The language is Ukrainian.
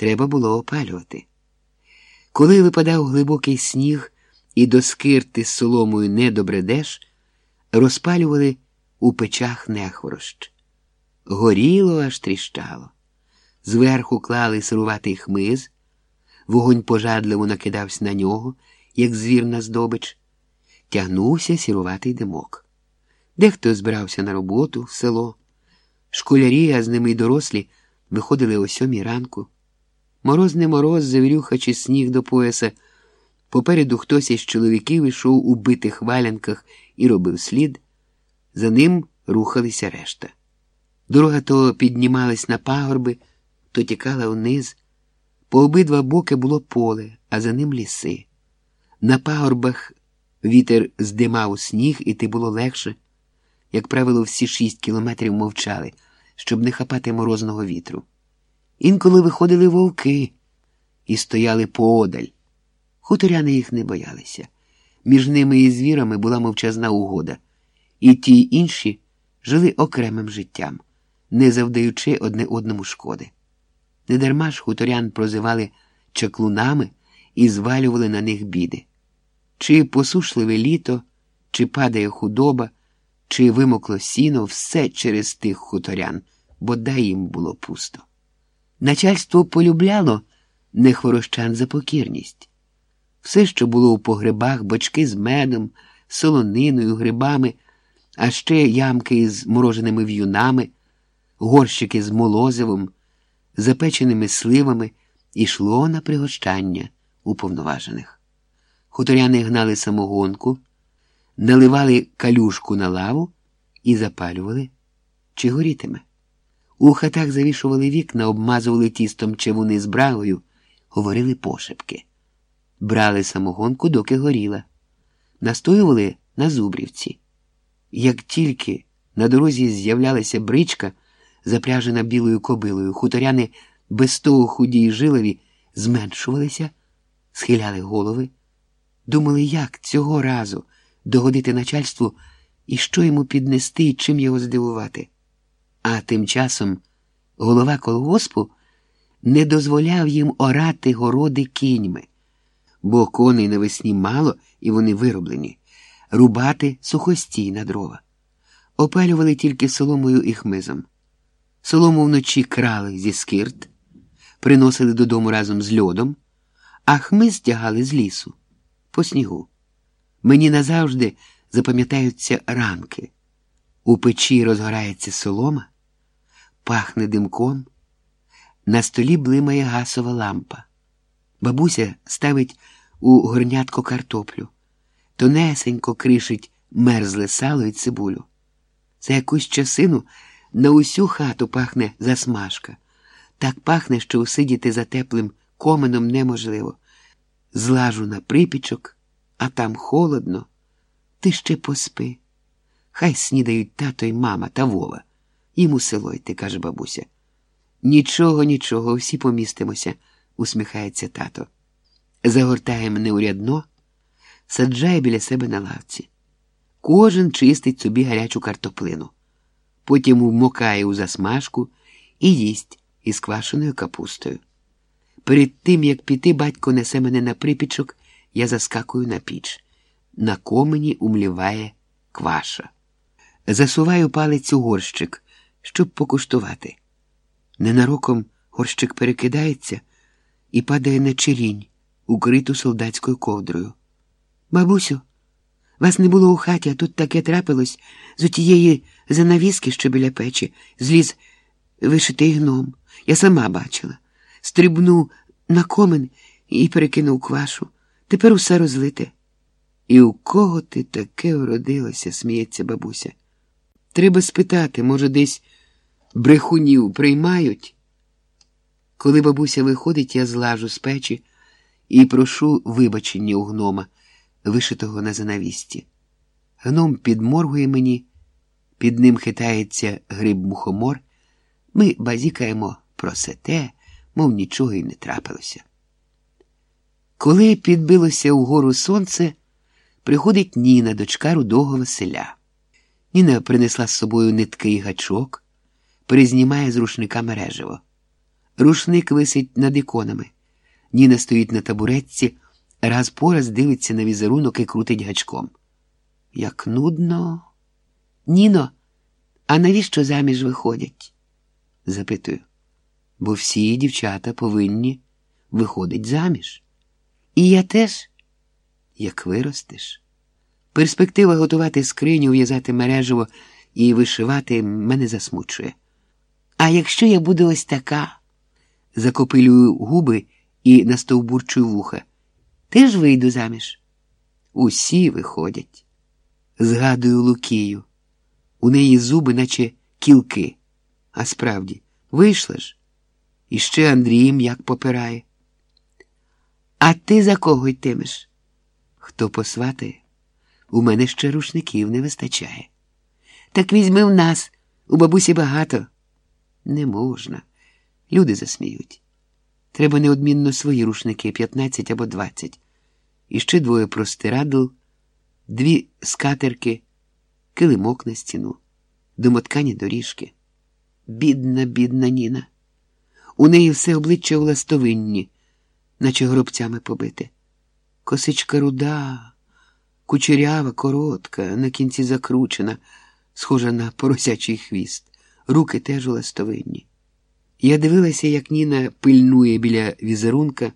Треба було опалювати. Коли випадав глибокий сніг і до скирти з соломою не добредеш, розпалювали у печах нехворощ. Горіло аж тріщало. Зверху клали сируватий хмиз, вогонь пожадливо накидався на нього, як звір на здобич, тягнувся сіруватий димок. Дехто збирався на роботу в село. Школярі, а з ними й дорослі, виходили о сьомій ранку. Мороз не мороз, завірюхачи сніг до пояса. Попереду хтось із чоловіків ішов у битих валянках і робив слід. За ним рухалися решта. Дорога то піднімалась на пагорби, то тікала вниз. По обидва боки було поле, а за ним ліси. На пагорбах вітер здимав сніг, і ти було легше. Як правило, всі шість кілометрів мовчали, щоб не хапати морозного вітру. Інколи виходили вовки і стояли поодаль. Хуторяни їх не боялися. Між ними і звірами була мовчазна угода, і ті й інші жили окремим життям, не завдаючи одне одному шкоди. Недарма ж хуторян прозивали чаклунами і звалювали на них біди. Чи посушливе літо, чи падає худоба, чи вимокло сіно, все через тих хуторян, бо дай їм було пусто. Начальство полюбляло нехворощан за покірність. Все, що було у погребах, бочки з медом, солониною, грибами, а ще ямки із мороженими в'юнами, горщики з молозивом, запеченими сливами, йшло на пригощання уповноважених. Хуторяни гнали самогонку, наливали калюшку на лаву і запалювали, чи горітиме. У хатах завішували вікна, обмазували тістом чавуни з брагою, говорили пошепки. Брали самогонку, доки горіла, настоювали на зубрівці. Як тільки на дорозі з'являлася бричка, запряжена білою кобилою, хуторяни без того худі й жилові зменшувалися, схиляли голови, думали, як цього разу догодити начальству і що йому піднести, і чим його здивувати. А тим часом голова колгоспу не дозволяв їм орати городи кіньми, бо коней навесні мало і вони вироблені, рубати сухостій на дрова. Опалювали тільки соломою і хмизом. Солому вночі крали зі скирт, приносили додому разом з льодом, а хмиз тягали з лісу по снігу. Мені назавжди запам'ятаються ранки. У печі розгорається солома, пахне димком, на столі блимає гасова лампа. Бабуся ставить у горнятко картоплю, тонесенько кришить мерзле сало і цибулю. За якусь часину на усю хату пахне засмажка. Так пахне, що усидіти за теплим коменом неможливо. Злажу на припічок, а там холодно. Ти ще поспи. Хай снідають тато й мама та Вова. Їм у село йти, каже бабуся. Нічого, нічого, всі помістимося, усміхається тато. Загортає мене урядно, саджає біля себе на лавці. Кожен чистить собі гарячу картоплину, потім вмокає у засмажку і їсть із квашеною капустою. Перед тим, як піти, батько несе мене на припічок, я заскакую на піч. На комені умліває кваша. Засуваю палець у горщик, щоб покуштувати. Ненароком горщик перекидається і падає на черінь, укриту солдатською ковдрою. Бабусю, вас не було у хаті, а тут таке трапилось з отієї занавіски, що біля печі, зліз вишитий гном. Я сама бачила. Стрибнув на комен і перекинув квашу. Тепер усе розлите. І у кого ти таке вродилося, сміється бабуся. Треба спитати, може, десь брехунів приймають? Коли бабуся виходить, я злажу з печі і прошу вибачення у гнома, вишитого на занавісті. Гном підморгує мені, під ним хитається гриб мухомор. Ми базікаємо про все те, мов нічого й не трапилося. Коли підбилося угору сонце, приходить Ніна, дочка рудого Василя. Ніна принесла з собою нитки і гачок, перезнімає з рушника мережево. Рушник висить над іконами. Ніна стоїть на табуретці, раз по раз дивиться на візерунок і крутить гачком. Як нудно. Ніно, а навіщо заміж виходять? запитую. Бо всі дівчата повинні виходить заміж. І я теж, як виростеш. Перспектива готувати скриню, в'язати мережево і вишивати мене засмучує. А якщо я буду ось така, закопилюю губи і настовбурчую вуха, теж вийду заміж. Усі виходять. Згадую Лукію. У неї зуби, наче кілки. А справді, вийшла ж. І ще Андрієм як попирає. А ти за кого йтимеш? Хто посватає? У мене ще рушників не вистачає. Так візьми в нас, у бабусі багато. Не можна. Люди засміють. Треба неодмінно свої рушники 15 або 20. І ще двоє простирадл, дві скатерки, килимок на стіну, домоткані доріжки. Бідна, бідна Ніна. У неї все обличчя у ластовинні, наче гробцями побите. Косичка руда, кучерява, коротка, на кінці закручена, схожа на поросячий хвіст, руки теж у. Я дивилася, як Ніна пильнує біля візерунка.